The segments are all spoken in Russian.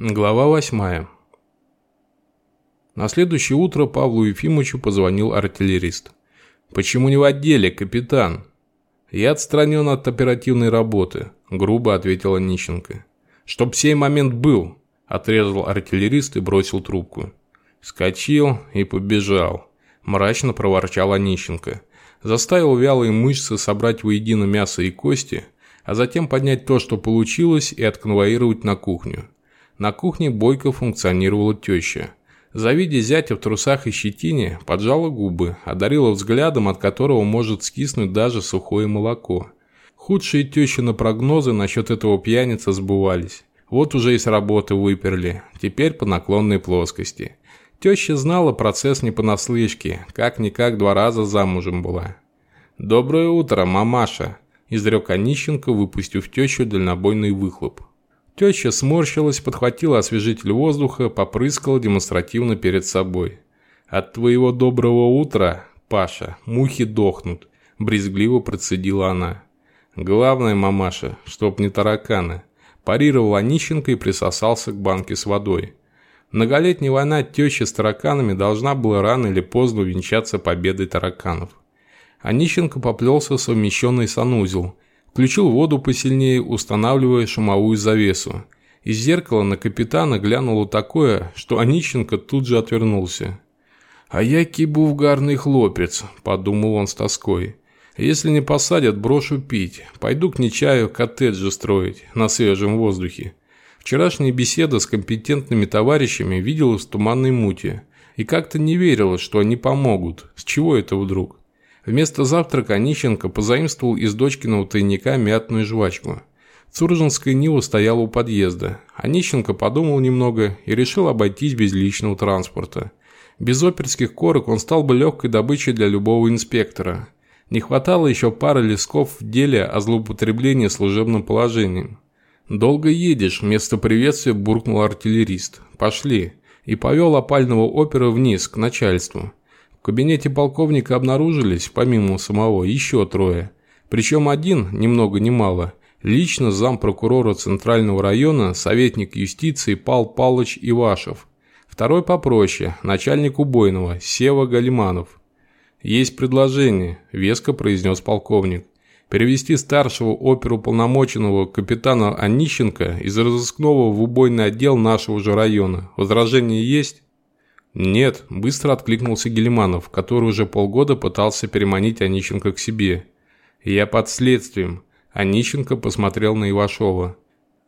Глава восьмая. На следующее утро Павлу Ефимовичу позвонил артиллерист. «Почему не в отделе, капитан?» «Я отстранен от оперативной работы», – грубо ответила Нищенко. «Чтоб сей момент был», – отрезал артиллерист и бросил трубку. Скочил и побежал. Мрачно проворчала Нищенко. Заставил вялые мышцы собрать воедино мясо и кости, а затем поднять то, что получилось, и отконвоировать на кухню. На кухне бойко функционировала теща. Завидя зятя в трусах и щетине, поджала губы, одарила взглядом, от которого может скиснуть даже сухое молоко. Худшие тещины прогнозы насчет этого пьяницы сбывались. Вот уже и с работы выперли, теперь по наклонной плоскости. Теща знала процесс не понаслышке, как-никак два раза замужем была. «Доброе утро, мамаша!» – изрек Онищенко, выпустив тещу дальнобойный выхлоп. Теща сморщилась, подхватила освежитель воздуха, попрыскала демонстративно перед собой. «От твоего доброго утра, Паша, мухи дохнут», – брезгливо процедила она. «Главное, мамаша, чтоб не тараканы», – парировал Онищенко и присосался к банке с водой. Многолетняя война тещи с тараканами должна была рано или поздно увенчаться победой тараканов. Онищенко поплелся в совмещенный санузел – Включил воду посильнее, устанавливая шумовую завесу. Из зеркала на капитана глянуло такое, что Онищенко тут же отвернулся. «А я кибувгарный хлопец», – подумал он с тоской. «Если не посадят, брошу пить. Пойду к Нечаю коттеджи строить на свежем воздухе». Вчерашняя беседа с компетентными товарищами виделась в туманной муте. И как-то не верилось, что они помогут. С чего это вдруг? Вместо завтрака Онищенко позаимствовал из дочкиного тайника мятную жвачку. Цуржинская Нива стояла у подъезда. Онищенко подумал немного и решил обойтись без личного транспорта. Без оперских корок он стал бы легкой добычей для любого инспектора. Не хватало еще пары лесков в деле о злоупотреблении служебным положением. «Долго едешь», – вместо приветствия буркнул артиллерист. «Пошли». И повел опального опера вниз, к начальству. Кабинете полковника обнаружились, помимо самого, еще трое. Причем один, ни много ни мало, лично зампрокурора Центрального района, советник юстиции Пал Палыч Ивашев. Второй попроще, начальник убойного, Сева Галиманов. «Есть предложение», – веско произнес полковник. «Перевести старшего оперуполномоченного капитана Онищенко из разыскного в убойный отдел нашего же района. Возражение есть?» «Нет», – быстро откликнулся Гелиманов, который уже полгода пытался переманить Онищенко к себе. «Я под следствием». Онищенко посмотрел на Ивашова.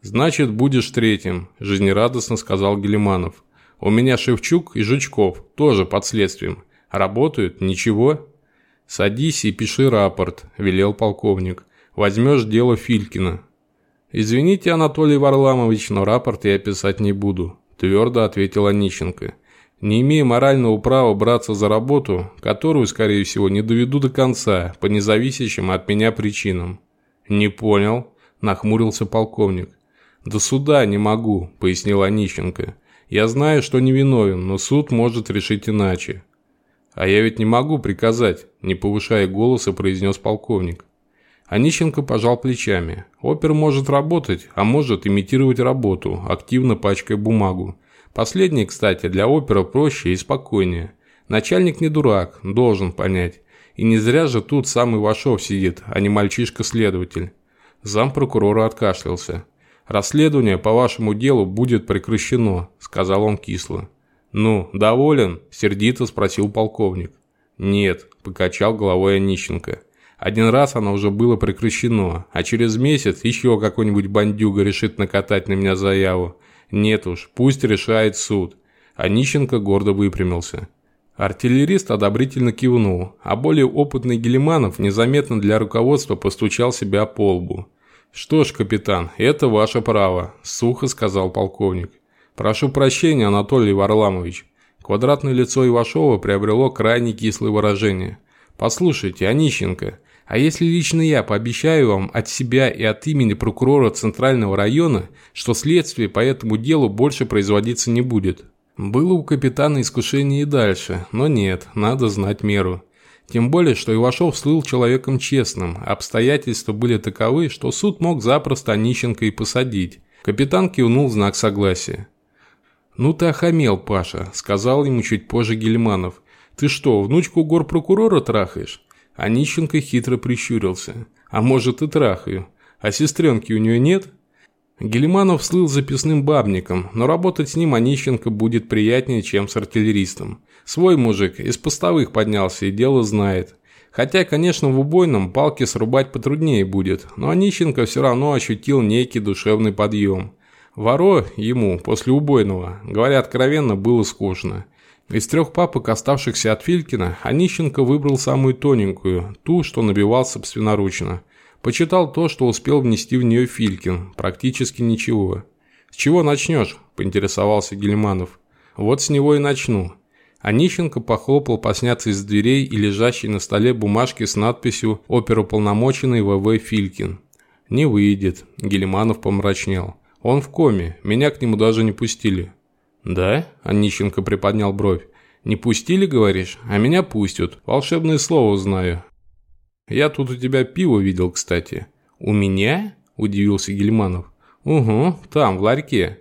«Значит, будешь третьим», – жизнерадостно сказал Гелиманов. «У меня Шевчук и Жучков, тоже под следствием. Работают? Ничего?» «Садись и пиши рапорт», – велел полковник. «Возьмешь дело Филькина». «Извините, Анатолий Варламович, но рапорт я писать не буду», – твердо ответил Онищенко не имея морального права браться за работу, которую, скорее всего, не доведу до конца по независящим от меня причинам. «Не понял», – нахмурился полковник. «До суда не могу», – пояснил Онищенко. «Я знаю, что невиновен, но суд может решить иначе». «А я ведь не могу приказать», – не повышая голоса, произнес полковник. Онищенко пожал плечами. Опер может работать, а может имитировать работу, активно пачкая бумагу. Последний, кстати, для опера проще и спокойнее. Начальник не дурак, должен понять. И не зря же тут сам Ивашов сидит, а не мальчишка-следователь. Зам прокурора откашлялся. «Расследование по вашему делу будет прекращено», – сказал он кисло. «Ну, доволен?» – сердито спросил полковник. «Нет», – покачал головой Онищенко. «Один раз оно уже было прекращено, а через месяц еще какой-нибудь бандюга решит накатать на меня заяву. Нет уж, пусть решает суд. Онищенко гордо выпрямился. Артиллерист одобрительно кивнул, а более опытный Гелиманов незаметно для руководства постучал себя по лбу. «Что ж, капитан, это ваше право», – сухо сказал полковник. «Прошу прощения, Анатолий Варламович». Квадратное лицо Ивашова приобрело крайне кислое выражение. «Послушайте, Онищенко, а если лично я пообещаю вам от себя и от имени прокурора Центрального района, что следствие по этому делу больше производиться не будет? Было у капитана искушение и дальше, но нет, надо знать меру. Тем более, что Ивашов слыл человеком честным, обстоятельства были таковы, что суд мог запросто Онищенко и посадить. Капитан кивнул в знак согласия. «Ну ты охамел, Паша», – сказал ему чуть позже Гельманов. «Ты что, внучку горпрокурора трахаешь?» Онищенко хитро прищурился. «А может и трахаю. А сестренки у нее нет?» Гелиманов слыл записным бабником, но работать с ним Онищенко будет приятнее, чем с артиллеристом. Свой мужик из постовых поднялся и дело знает. Хотя, конечно, в убойном палки срубать потруднее будет, но Онищенко все равно ощутил некий душевный подъем. Воро ему после убойного, говоря откровенно, было скучно. Из трех папок, оставшихся от Филькина, Онищенко выбрал самую тоненькую, ту, что набивал собственноручно. Почитал то, что успел внести в нее Филькин, практически ничего. «С чего начнешь?» – поинтересовался Гельманов. «Вот с него и начну». Онищенко похлопал по сняться из дверей и лежащей на столе бумажки с надписью «Оперуполномоченный ВВ Филькин». «Не выйдет», – Гелиманов помрачнел. «Он в коме, меня к нему даже не пустили». «Да?» – Онищенко приподнял бровь. «Не пустили, говоришь? А меня пустят. Волшебное слово знаю». «Я тут у тебя пиво видел, кстати». «У меня?» – удивился Гельманов. «Угу, там, в ларьке».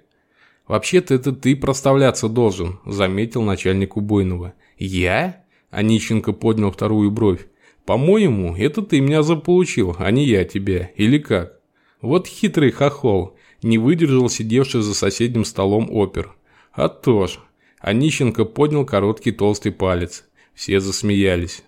«Вообще-то это ты проставляться должен», – заметил начальник убойного. «Я?» – Онищенко поднял вторую бровь. «По-моему, это ты меня заполучил, а не я тебя. Или как?» Вот хитрый хохол, не выдержал сидевший за соседним столом опер. А то ж. Онищенко поднял короткий толстый палец. Все засмеялись.